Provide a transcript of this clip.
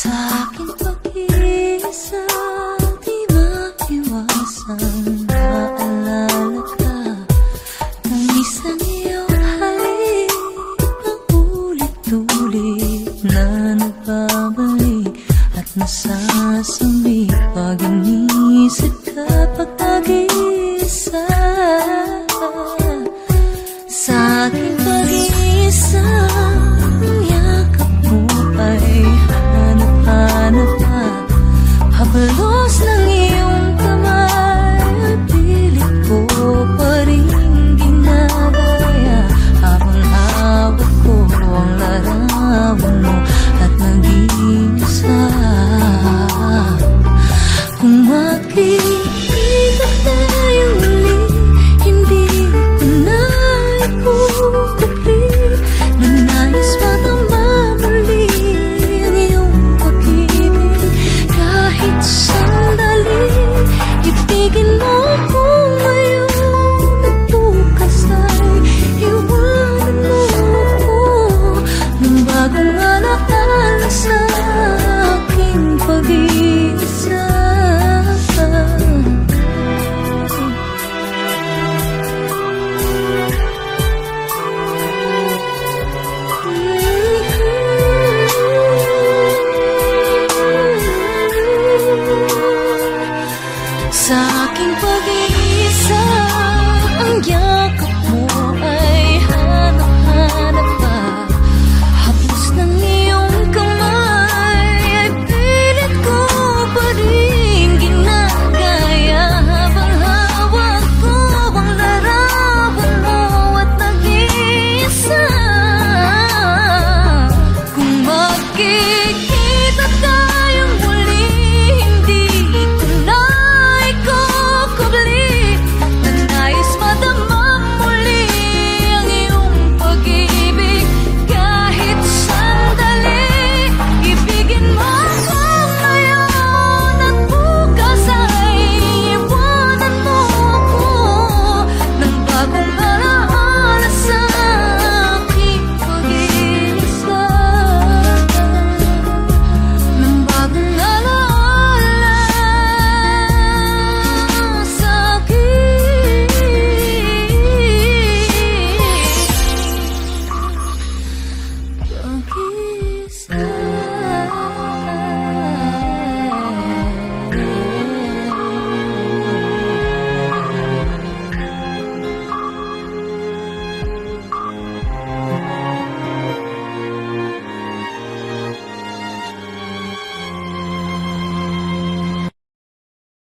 Sa aking pag-iisa Di maiwasan Maalala ka Tamis ng iyong halik Ang ulit-ulit Na nagbabalik At nasasumi. Pag inisip ka Pag-iisa Sa aking pag-iisa.